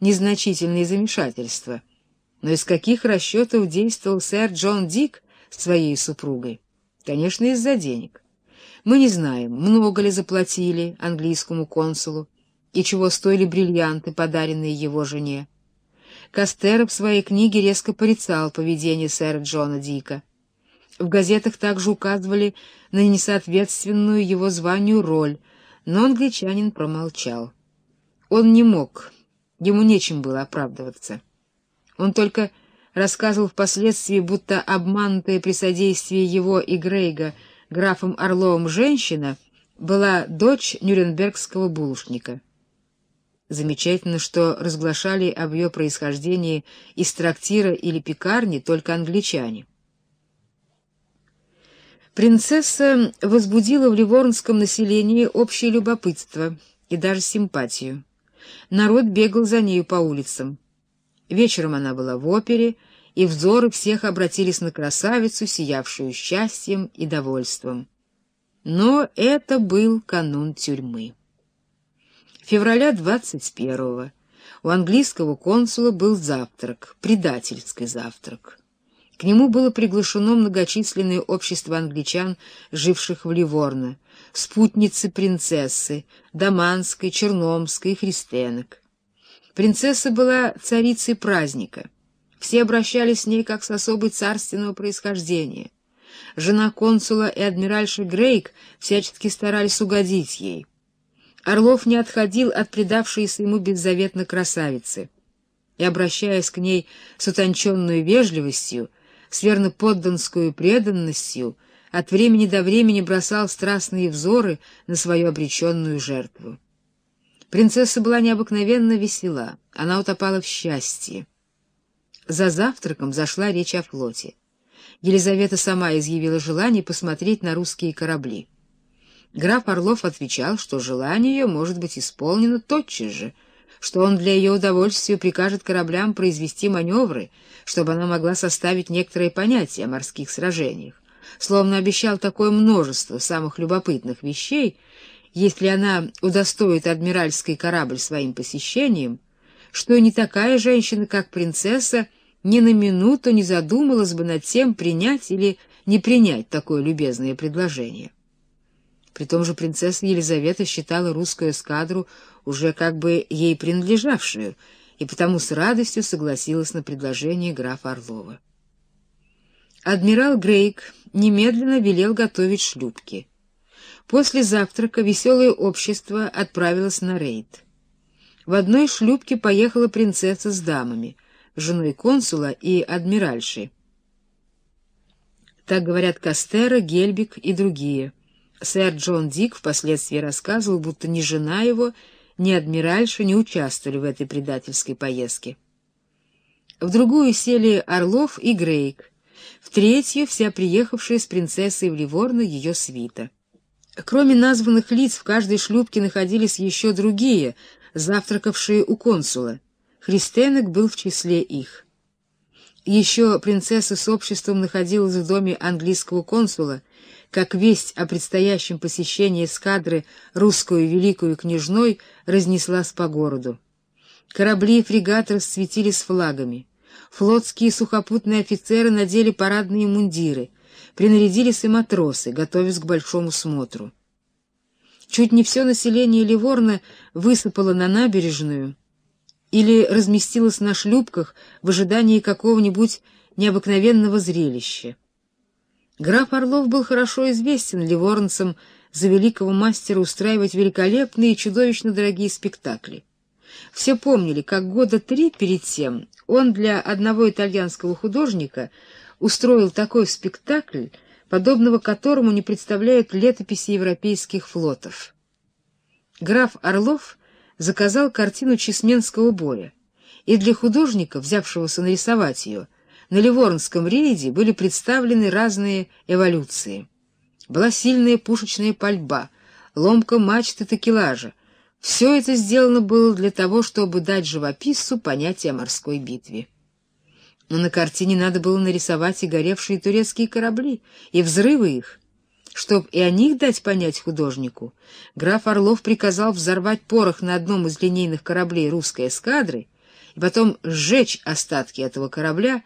незначительные замешательства. Но из каких расчетов действовал сэр Джон Дик своей супругой? Конечно, из-за денег. Мы не знаем, много ли заплатили английскому консулу и чего стоили бриллианты, подаренные его жене. Кастер в своей книге резко порицал поведение сэра Джона Дика. В газетах также указывали на несоответственную его званию роль, но англичанин промолчал. Он не мог, ему нечем было оправдываться. Он только рассказывал впоследствии, будто обманутая при содействии его и Грейга графом Орловым женщина была дочь нюрнбергского булочника. Замечательно, что разглашали об ее происхождении из трактира или пекарни только англичане. Принцесса возбудила в ливорнском населении общее любопытство и даже симпатию. Народ бегал за нею по улицам. Вечером она была в опере, и взоры всех обратились на красавицу, сиявшую счастьем и довольством. Но это был канун тюрьмы. Февраля 21-го у английского консула был завтрак, предательский завтрак. К нему было приглашено многочисленное общество англичан, живших в Ливорно, спутницы принцессы, Даманской, Черномской и Христенок. Принцесса была царицей праздника. Все обращались с ней как с особой царственного происхождения. Жена консула и адмиральша Грейк всячески старались угодить ей. Орлов не отходил от предавшейся ему беззаветно красавицы и, обращаясь к ней с утонченной вежливостью, с верноподданскую преданностью, от времени до времени бросал страстные взоры на свою обреченную жертву. Принцесса была необыкновенно весела, она утопала в счастье. За завтраком зашла речь о флоте. Елизавета сама изъявила желание посмотреть на русские корабли. Граф Орлов отвечал, что желание ее может быть исполнено тотчас же, что он для ее удовольствия прикажет кораблям произвести маневры, чтобы она могла составить некоторые понятия о морских сражениях. Словно обещал такое множество самых любопытных вещей, если она удостоит адмиральский корабль своим посещением, что не такая женщина, как принцесса, ни на минуту не задумалась бы над тем, принять или не принять такое любезное предложение. При том же принцесса Елизавета считала русскую эскадру уже как бы ей принадлежавшую, и потому с радостью согласилась на предложение графа Орлова. Адмирал Грейк немедленно велел готовить шлюпки. После завтрака веселое общество отправилось на рейд. В одной шлюпке поехала принцесса с дамами, женой консула и адмиральшей. Так говорят Кастера, Гельбик и другие. Сэр Джон Дик впоследствии рассказывал, будто ни жена его, ни адмиральша не участвовали в этой предательской поездке. В другую сели Орлов и Грейк, в третью — вся приехавшая с принцессой в Ливорно ее свита. Кроме названных лиц в каждой шлюпке находились еще другие, завтракавшие у консула. Христенок был в числе их. Еще принцесса с обществом находилась в доме английского консула, как весть о предстоящем посещении эскадры русскую великую княжной разнеслась по городу. Корабли и фрегаты расцветились флагами. Флотские сухопутные офицеры надели парадные мундиры, принарядились и матросы, готовясь к большому смотру. Чуть не все население Ливорна высыпало на набережную или разместилось на шлюпках в ожидании какого-нибудь необыкновенного зрелища. Граф Орлов был хорошо известен ливорнцам за великого мастера устраивать великолепные и чудовищно дорогие спектакли. Все помнили, как года три перед тем он для одного итальянского художника устроил такой спектакль, подобного которому не представляют летописи европейских флотов. Граф Орлов заказал картину Чесменского боя, и для художника, взявшегося нарисовать ее, на Ливорнском рейде были представлены разные эволюции. Была сильная пушечная пальба, ломка мачты такелажа. Все это сделано было для того, чтобы дать живописцу понятие о морской битве. Но на картине надо было нарисовать и горевшие турецкие корабли, и взрывы их. Чтоб и о них дать понять художнику, граф Орлов приказал взорвать порох на одном из линейных кораблей русской эскадры и потом сжечь остатки этого корабля